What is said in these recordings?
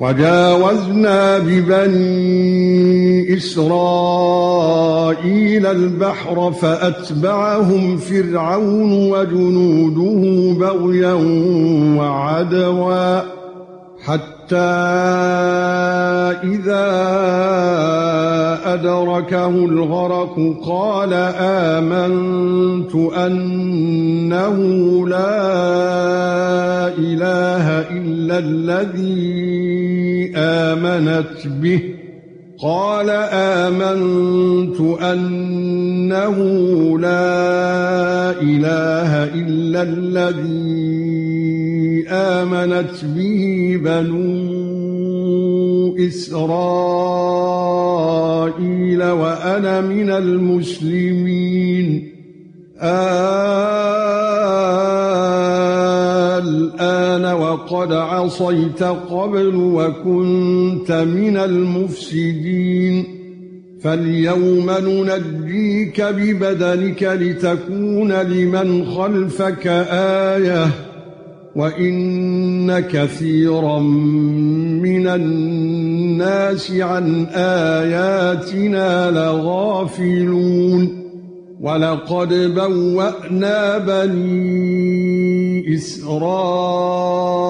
وجاوزنا ببني إسرائيل البحر فأتبعهم فرعون وجنوده بغيا وعدوا حتى إذا أدركه الغرق قال آمنت أنه لا إله إلا الذي آمنت به. قال آمنت أنه لا إله إلا الذي آمنت به بنو إسرائيل وأنا من المسلمين. الآن وقد عصيت قبل وكنت من المفسدين. فاليوم ننجيك ببدنك لتكون لمن خلفك آيةً وَإِنَّ كَثِيرًا مِنَ النَّاسِ عَن آيَاتِنَا لَغَافِلُونَ. وَلَقَدْ بَوَّأْنَا بَنِي إِسْرَائِيلَ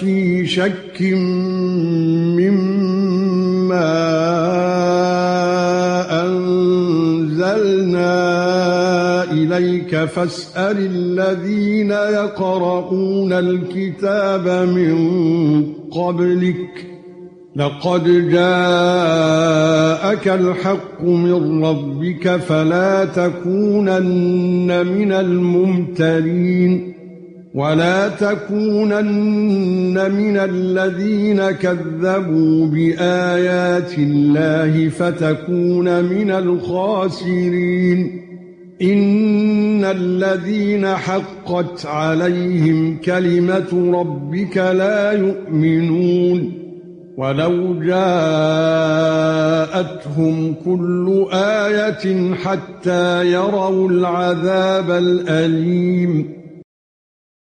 فِي شَكٍّ مِّمَّا أَنزَلْنَا إِلَيْكَ فَاسْأَلِ الَّذِينَ يَقْرَؤُونَ الْكِتَابَ مِن قَبْلِكَ لَقَدْ جَاءَكَ الْحَقُّ مِنْ رَبِّكَ فَلَا تَكُونَنَّ مِنَ الْمُمْتَرِينَ وَلَا تَكُونَنَّ مِنَ الَّذِينَ كَذَّبُوا بِآيَاتِ اللَّهِ فَتَكُونَ مِنَ الْخَاسِرِينَ. إن الذين حقت عليهم كلمة ربك لا يؤمنون. ولو جاءتهم كل آية حتى يروا العذاب الالم